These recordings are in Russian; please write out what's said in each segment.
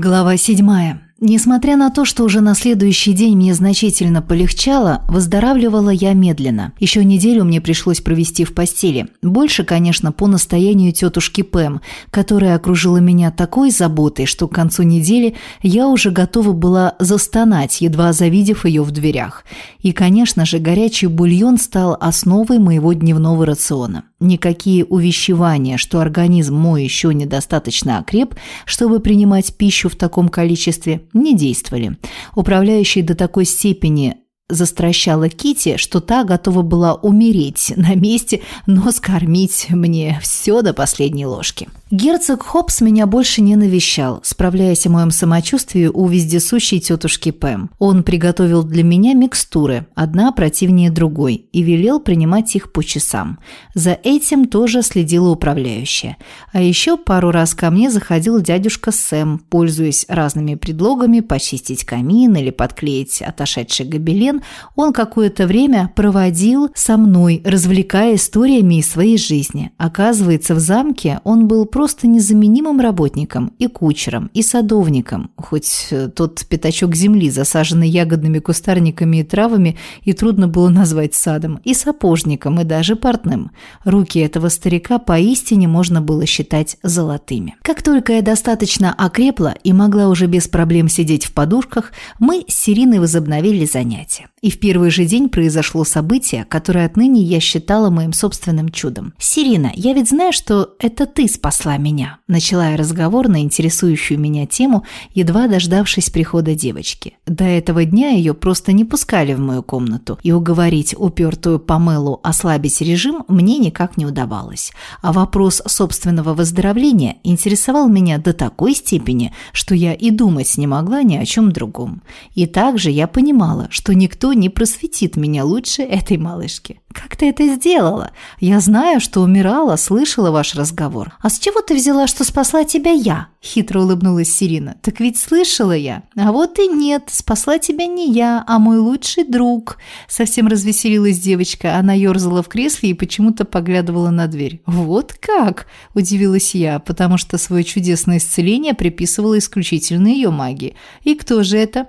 Глава седьмая. Несмотря на то, что уже на следующий день мне значительно полегчало, выздоравливала я медленно. Еще неделю мне пришлось провести в постели. Больше, конечно, по настоянию тетушки Пэм, которая окружила меня такой заботой, что к концу недели я уже готова была застонать, едва завидев ее в дверях. И, конечно же, горячий бульон стал основой моего дневного рациона. Никакие увещевания, что организм мой еще недостаточно окреп, чтобы принимать пищу в таком количестве, не действовали. Управляющий до такой степени застращала Кити, что та готова была умереть на месте, но скормить мне все до последней ложки. Герцог Хопс меня больше не навещал, справляясь о моем самочувствии у вездесущей тетушки Пэм. Он приготовил для меня микстуры, одна противнее другой, и велел принимать их по часам. За этим тоже следила управляющая. А еще пару раз ко мне заходил дядюшка Сэм, пользуясь разными предлогами почистить камин или подклеить отошедший гобелен, он какое-то время проводил со мной, развлекая историями из своей жизни. Оказывается, в замке он был просто незаменимым работником и кучером, и садовником, хоть э, тот пятачок земли, засаженный ягодными кустарниками и травами, и трудно было назвать садом, и сапожником, и даже портным. Руки этого старика поистине можно было считать золотыми. Как только я достаточно окрепла и могла уже без проблем сидеть в подушках, мы с Сириной возобновили занятия. И в первый же день произошло событие, которое отныне я считала моим собственным чудом. «Сирина, я ведь знаю, что это ты спасла меня», – начала я разговор на интересующую меня тему, едва дождавшись прихода девочки. До этого дня ее просто не пускали в мою комнату, и уговорить упертую Памелу ослабить режим мне никак не удавалось. А вопрос собственного выздоровления интересовал меня до такой степени, что я и думать не могла ни о чем другом. И также я понимала, что никто никто не просветит меня лучше этой малышки. Как ты это сделала? Я знаю, что умирала, слышала ваш разговор. А с чего ты взяла, что спасла тебя я? Хитро улыбнулась Сирина. Так ведь слышала я. А вот и нет, спасла тебя не я, а мой лучший друг. Совсем развеселилась девочка. Она ерзала в кресле и почему-то поглядывала на дверь. Вот как? Удивилась я, потому что свое чудесное исцеление приписывала исключительно ее магии. И кто же это?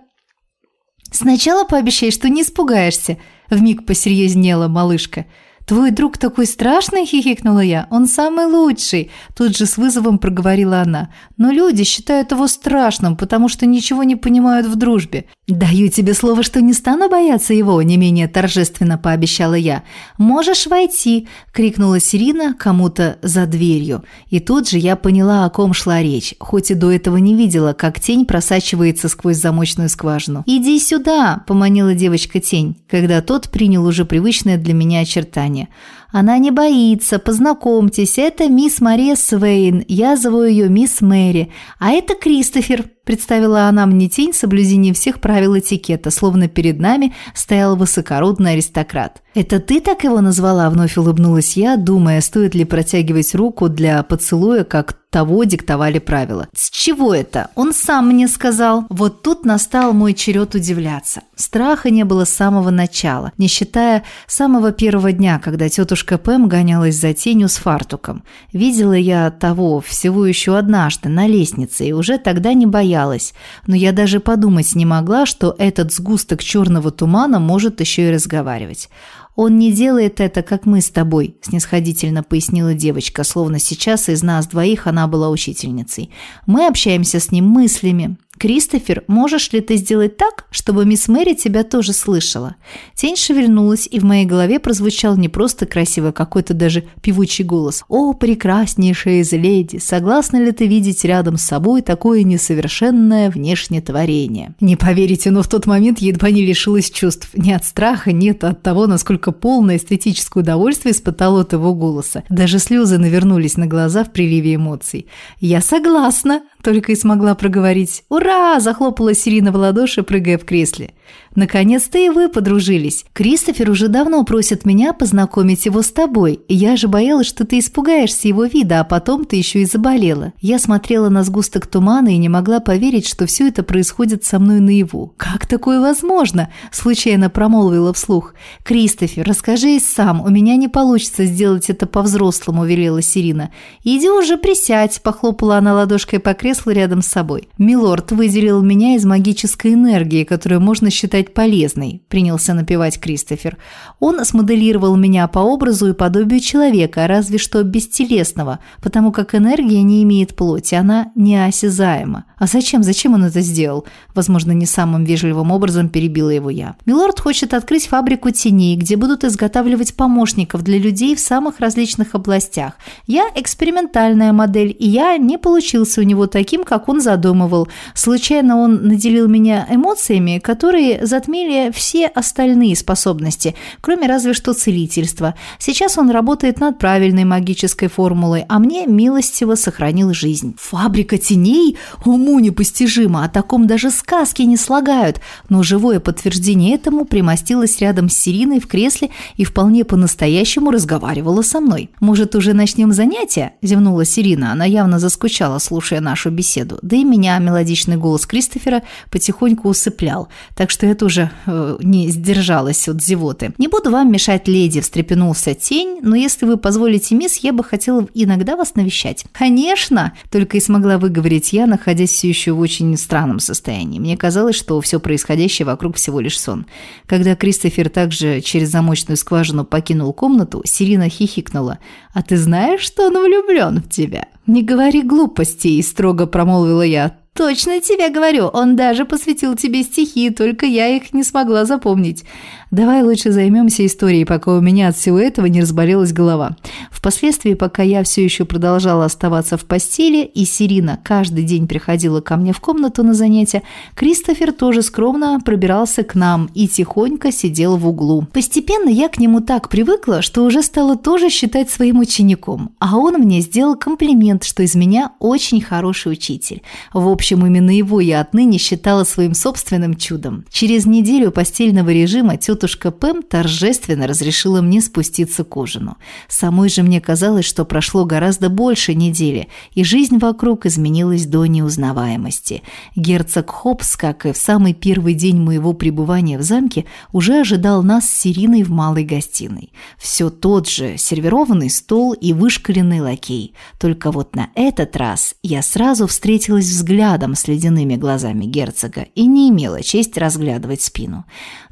«Сначала пообещай, что не испугаешься», – вмиг посерьезнела малышка – «Твой друг такой страшный!» – хихикнула я. «Он самый лучший!» – тут же с вызовом проговорила она. «Но люди считают его страшным, потому что ничего не понимают в дружбе». «Даю тебе слово, что не стану бояться его!» – не менее торжественно пообещала я. «Можешь войти!» – крикнула Сирина кому-то за дверью. И тут же я поняла, о ком шла речь, хоть и до этого не видела, как тень просачивается сквозь замочную скважину. «Иди сюда!» – поманила девочка тень, когда тот принял уже привычное для меня очертание. Она не боится, познакомьтесь, это мисс Мария Свейн, я зову ее мисс Мэри, а это Кристофер, представила она мне тень соблюдения всех правил этикета, словно перед нами стоял высокородный аристократ. «Это ты так его назвала?» – вновь улыбнулась я, думая, стоит ли протягивать руку для поцелуя, как того диктовали правила. «С чего это? Он сам мне сказал». Вот тут настал мой черед удивляться. Страха не было с самого начала, не считая самого первого дня, когда тетушка Пэм гонялась за тенью с фартуком. Видела я того всего еще однажды на лестнице и уже тогда не боялась. Но я даже подумать не могла, что этот сгусток черного тумана может еще и разговаривать. «Он не делает это, как мы с тобой», – снисходительно пояснила девочка, словно сейчас из нас двоих она была учительницей. «Мы общаемся с ним мыслями, «Кристофер, можешь ли ты сделать так, чтобы мисс Мэри тебя тоже слышала?» Тень шевельнулась, и в моей голове прозвучал не просто красивый, какой-то даже певучий голос. «О, прекраснейшая из леди, согласна ли ты видеть рядом с собой такое несовершенное внешнее творение?» Не поверите, но в тот момент едва не лишилась чувств. Не от страха, нет, а от того, насколько полное эстетическое удовольствие испытала от его голоса. Даже слезы навернулись на глаза в приливе эмоций. «Я согласна», – только и смогла проговорить. «Ура!» – захлопала Сирина в ладоши, прыгая в кресле. «Наконец-то и вы подружились. Кристофер уже давно просит меня познакомить его с тобой. Я же боялась, что ты испугаешься его вида, а потом ты еще и заболела. Я смотрела на сгусток тумана и не могла поверить, что все это происходит со мной наяву. Как такое возможно?» – случайно промолвила вслух. «Кристофер, расскажи сам, у меня не получится сделать это по-взрослому», – велела Сирина. «Иди уже присядь», – похлопала она ладошкой по креслу рядом с собой. «Милорд выделил меня из магической энергии, которую можно считать полезной», – принялся напевать Кристофер. «Он смоделировал меня по образу и подобию человека, разве что бестелесного, потому как энергия не имеет плоти, она неосязаема. А зачем, зачем он это сделал?» Возможно, не самым вежливым образом перебила его я. «Милорд хочет открыть фабрику теней, где будут изготавливать помощников для людей в самых различных областях. Я экспериментальная модель, и я не получился у него таким, как он задумывал. Случайно он наделил меня эмоциями, которые затмили все остальные способности, кроме разве что целительства. Сейчас он работает над правильной магической формулой, а мне милостиво сохранил жизнь. Фабрика теней? Уму непостижимо, о таком даже сказки не слагают. Но живое подтверждение этому примостилось рядом с Сириной в кресле и вполне по-настоящему разговаривала со мной. «Может, уже начнем занятия?» – зевнула Сирина. Она явно заскучала, слушая нашу беседу. Да и меня мелодичный голос Кристофера потихоньку усыплял, так что я тоже э, не сдержалась от зевоты. «Не буду вам мешать, леди», – встрепенулся тень, «но если вы позволите, мисс, я бы хотела иногда вас навещать». «Конечно!» – только и смогла выговорить я, находясь все еще в очень странном состоянии. Мне казалось, что все происходящее вокруг всего лишь сон. Когда Кристофер также через замочную скважину покинул комнату, Сирина хихикнула. «А ты знаешь, что он влюблен в тебя?» «Не говори глупостей», – строго промолвила я. «Точно тебе говорю, он даже посвятил тебе стихи, только я их не смогла запомнить. Давай лучше займемся историей, пока у меня от всего этого не разболелась голова. Впоследствии, пока я все еще продолжала оставаться в постели, и Сирина каждый день приходила ко мне в комнату на занятия, Кристофер тоже скромно пробирался к нам и тихонько сидел в углу. Постепенно я к нему так привыкла, что уже стала тоже считать своим учеником, а он мне сделал комплимент, что из меня очень хороший учитель. В общем, именно его я отныне считала своим собственным чудом. Через неделю постельного режима тетя тетушка Пэм торжественно разрешила мне спуститься к ужину. Самой же мне казалось, что прошло гораздо больше недели, и жизнь вокруг изменилась до неузнаваемости. Герцог Хопс, как и в самый первый день моего пребывания в замке, уже ожидал нас с Сириной в малой гостиной. Все тот же сервированный стол и вышкаленный лакей. Только вот на этот раз я сразу встретилась взглядом с ледяными глазами герцога и не имела честь разглядывать спину.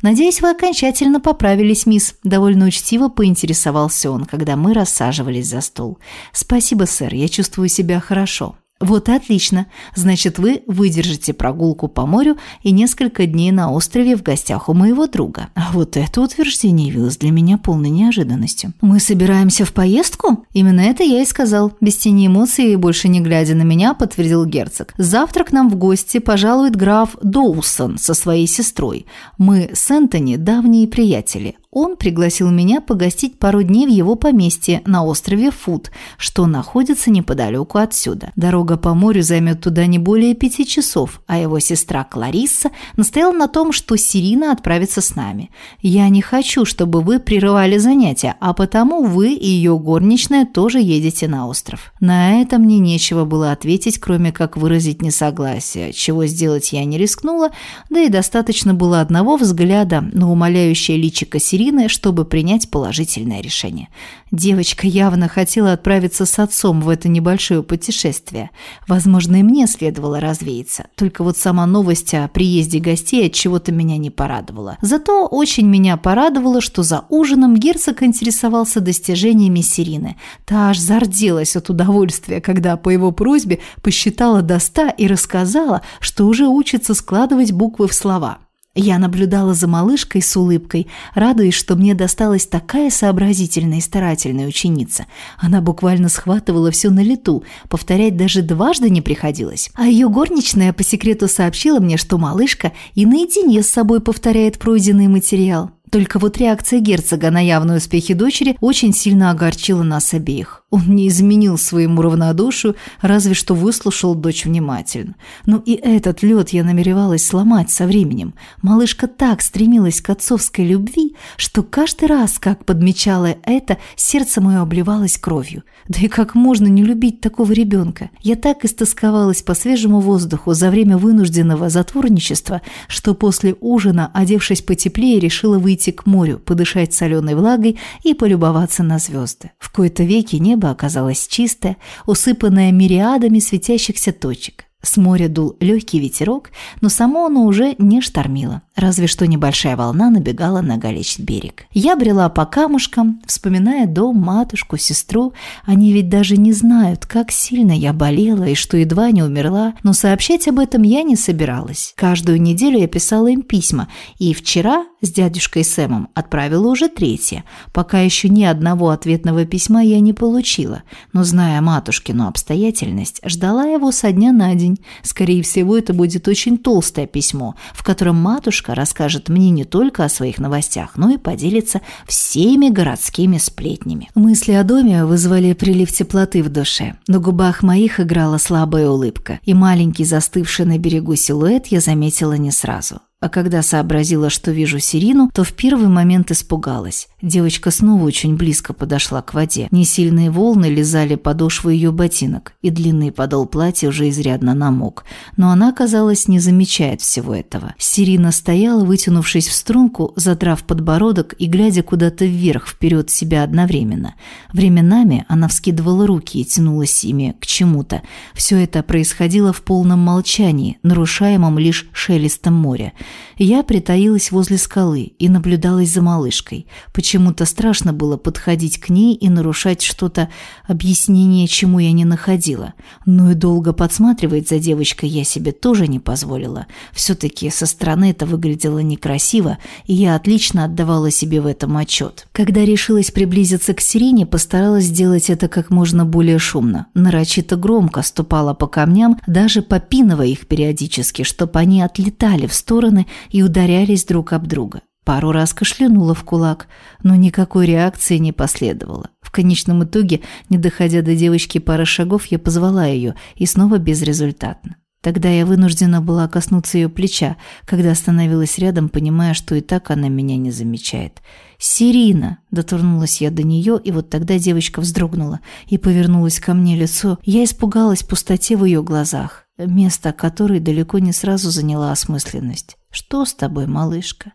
«Надеюсь, вы окончательно окончательно поправились, мисс», – довольно учтиво поинтересовался он, когда мы рассаживались за стол. «Спасибо, сэр, я чувствую себя хорошо». «Вот и отлично. Значит, вы выдержите прогулку по морю и несколько дней на острове в гостях у моего друга». А вот это утверждение явилось для меня полной неожиданностью. «Мы собираемся в поездку?» Именно это я и сказал. Без тени эмоций и больше не глядя на меня, подтвердил герцог. «Завтра к нам в гости пожалует граф Доусон со своей сестрой. Мы с Энтони давние приятели. Он пригласил меня погостить пару дней в его поместье на острове Фуд, что находится неподалеку отсюда. Дорога по морю займет туда не более пяти часов, а его сестра Кларисса настояла на том, что Сирина отправится с нами. Я не хочу, чтобы вы прерывали занятия, а потому вы и ее горничная тоже едете на остров. На это мне нечего было ответить, кроме как выразить несогласие, чего сделать я не рискнула, да и достаточно было одного взгляда на умоляющее личико Сирины, Ирины, чтобы принять положительное решение. Девочка явно хотела отправиться с отцом в это небольшое путешествие. Возможно, и мне следовало развеяться. Только вот сама новость о приезде гостей от чего-то меня не порадовала. Зато очень меня порадовало, что за ужином герцог интересовался достижениями Сирины. Та аж зарделась от удовольствия, когда по его просьбе посчитала до ста и рассказала, что уже учится складывать буквы в слова. Я наблюдала за малышкой с улыбкой, радуясь, что мне досталась такая сообразительная и старательная ученица. Она буквально схватывала все на лету, повторять даже дважды не приходилось. А ее горничная по секрету сообщила мне, что малышка и наедине с собой повторяет пройденный материал. Только вот реакция герцога на явные успехи дочери очень сильно огорчила нас обеих. Он не изменил своему равнодушию, разве что выслушал дочь внимательно. Но и этот лед я намеревалась сломать со временем. Малышка так стремилась к отцовской любви, что каждый раз, как подмечала это, сердце мое обливалось кровью. Да и как можно не любить такого ребенка? Я так истосковалась по свежему воздуху за время вынужденного затворничества, что после ужина, одевшись потеплее, решила выйти к морю, подышать соленой влагой и полюбоваться на звезды. В кои-то веки небо оказалось чистое, усыпанное мириадами светящихся точек. С моря дул легкий ветерок, но само оно уже не штормило, разве что небольшая волна набегала на галечный берег. Я брела по камушкам, вспоминая дом, матушку, сестру. Они ведь даже не знают, как сильно я болела и что едва не умерла, но сообщать об этом я не собиралась. Каждую неделю я писала им письма, и вчера с дядюшкой Сэмом отправила уже третье. Пока еще ни одного ответного письма я не получила, но, зная матушкину обстоятельность, ждала его со дня на день. Скорее всего, это будет очень толстое письмо, в котором матушка расскажет мне не только о своих новостях, но и поделится всеми городскими сплетнями. Мысли о доме вызвали прилив теплоты в душе. На губах моих играла слабая улыбка, и маленький застывший на берегу силуэт я заметила не сразу. А когда сообразила, что вижу Сирину, то в первый момент испугалась. Девочка снова очень близко подошла к воде. Несильные волны лизали подошву ее ботинок, и длинный подол платья уже изрядно намок. Но она, казалось, не замечает всего этого. Сирина стояла, вытянувшись в струнку, задрав подбородок и глядя куда-то вверх, вперед себя одновременно. Временами она вскидывала руки и тянулась ими к чему-то. Все это происходило в полном молчании, нарушаемом лишь шелестом моря. Я притаилась возле скалы и наблюдалась за малышкой. Почему-то страшно было подходить к ней и нарушать что-то, объяснение чему я не находила. Но и долго подсматривать за девочкой я себе тоже не позволила. Все-таки со стороны это выглядело некрасиво, и я отлично отдавала себе в этом отчет. Когда решилась приблизиться к Сирине, постаралась сделать это как можно более шумно. Нарочито громко ступала по камням, даже попинывая их периодически, чтобы они отлетали в стороны и ударялись друг об друга. Пару раз кашлянула в кулак, но никакой реакции не последовало. В конечном итоге, не доходя до девочки пары шагов, я позвала ее, и снова безрезультатно. Тогда я вынуждена была коснуться ее плеча, когда остановилась рядом, понимая, что и так она меня не замечает. «Сирина!» – дотронулась я до нее, и вот тогда девочка вздрогнула и повернулась ко мне лицо. Я испугалась пустоте в ее глазах, место которой далеко не сразу заняла осмысленность. «Что с тобой, малышка?»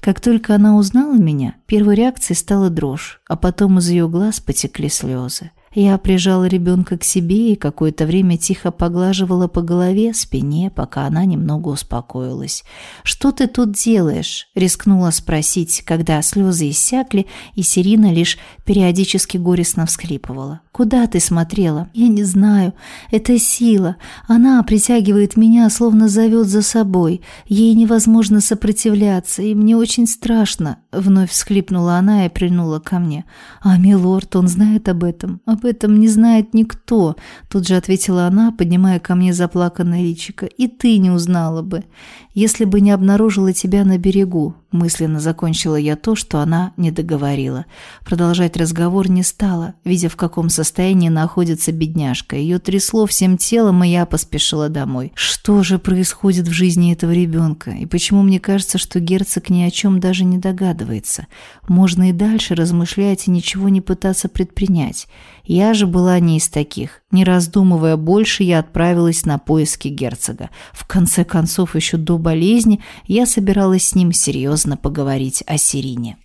Как только она узнала меня, первой реакцией стала дрожь, а потом из ее глаз потекли слезы. Я прижала ребенка к себе и какое-то время тихо поглаживала по голове, спине, пока она немного успокоилась. «Что ты тут делаешь?» – рискнула спросить, когда слезы иссякли, и Сирина лишь периодически горестно всхлипывала. «Куда ты смотрела?» «Я не знаю. Это сила. Она притягивает меня, словно зовет за собой. Ей невозможно сопротивляться, и мне очень страшно», – вновь всхлипнула она и прильнула ко мне. «А милорд, он знает об этом? Об об этом не знает никто», – тут же ответила она, поднимая ко мне заплаканное личико. «И ты не узнала бы, если бы не обнаружила тебя на берегу. Мысленно закончила я то, что она не договорила. Продолжать разговор не стала, видя, в каком состоянии находится бедняжка. Ее трясло всем телом, и я поспешила домой. Что же происходит в жизни этого ребенка? И почему мне кажется, что герцог ни о чем даже не догадывается? Можно и дальше размышлять и ничего не пытаться предпринять. Я же была не из таких. Не раздумывая больше, я отправилась на поиски герцога. В конце концов, еще до болезни я собиралась с ним серьезно поговорить о Сирине.